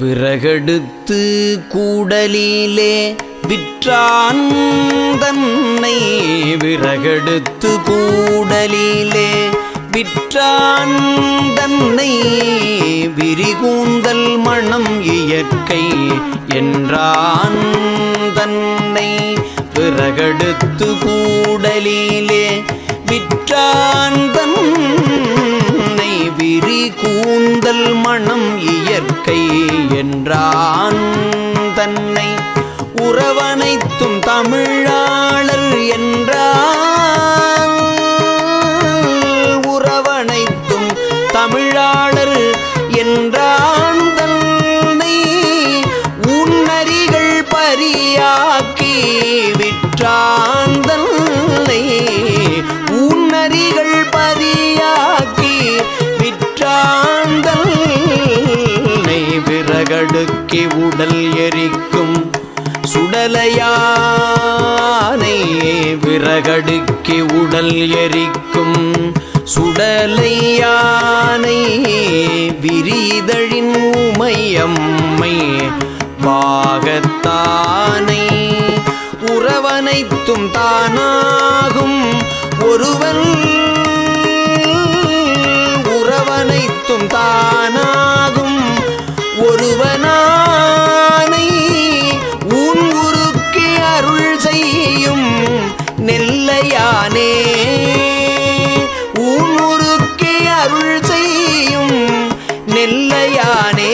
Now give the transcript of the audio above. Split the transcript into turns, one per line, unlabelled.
விறகெடுத்து கூடலிலே விற்றான் தன்னை. விறகெடுத்து கூடலிலே விற்றான் தன்னை. விரிகூந்தல் மணம் இயற்கை என்றான் தன்னை. விறகெடுத்து கூடலிலே விற்றான் தன்னை என்றான் தன்னை உறவனைத்தும் தமிழாளர் என்றான். விறகடுக்கி உடல் எரிக்கும் சுடலையானை விறகடுக்கி உடல் எரிக்கும் சுடலையானை விரிதழின் உமையம்மை பாகத்தானை உறவனைத்தும் தானாகும் ஒருவன் உறவனைத்தும் தானாகும் அருள் செய்யும் நெல்லையானே.